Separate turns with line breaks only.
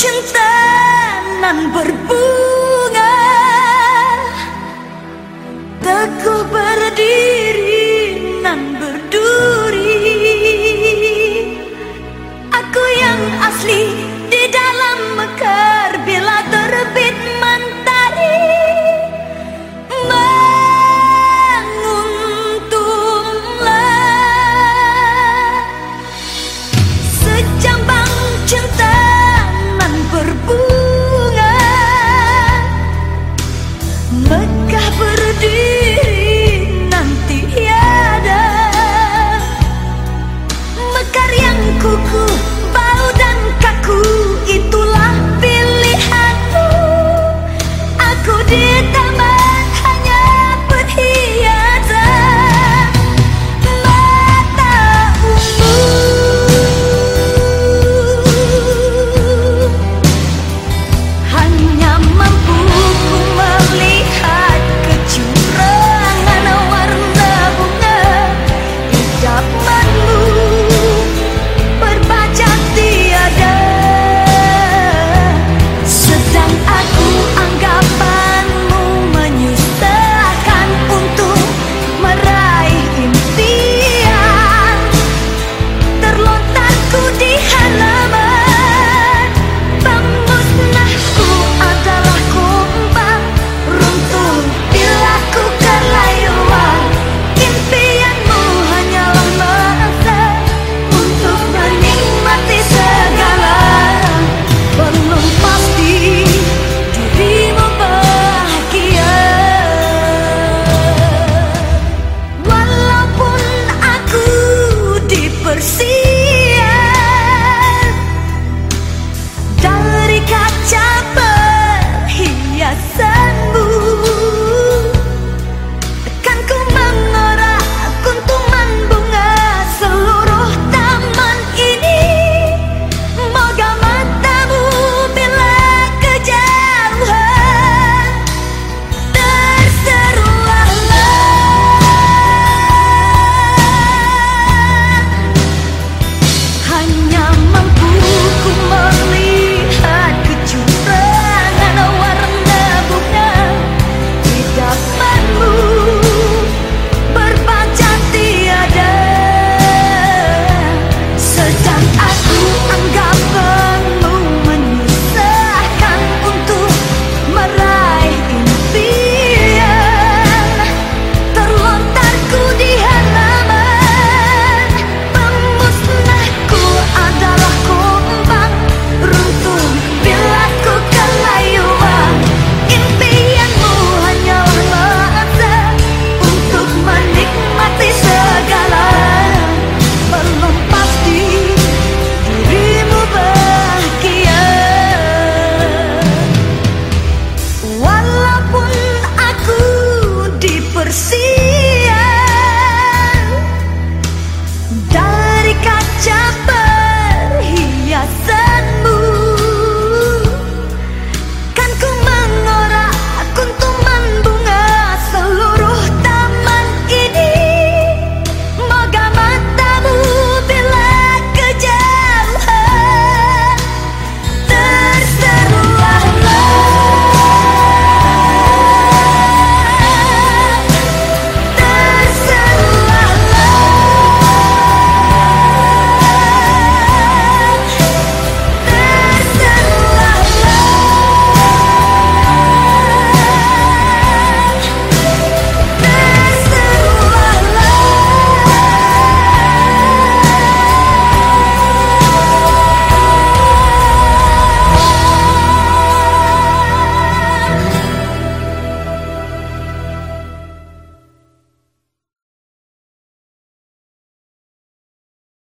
cinta nan ber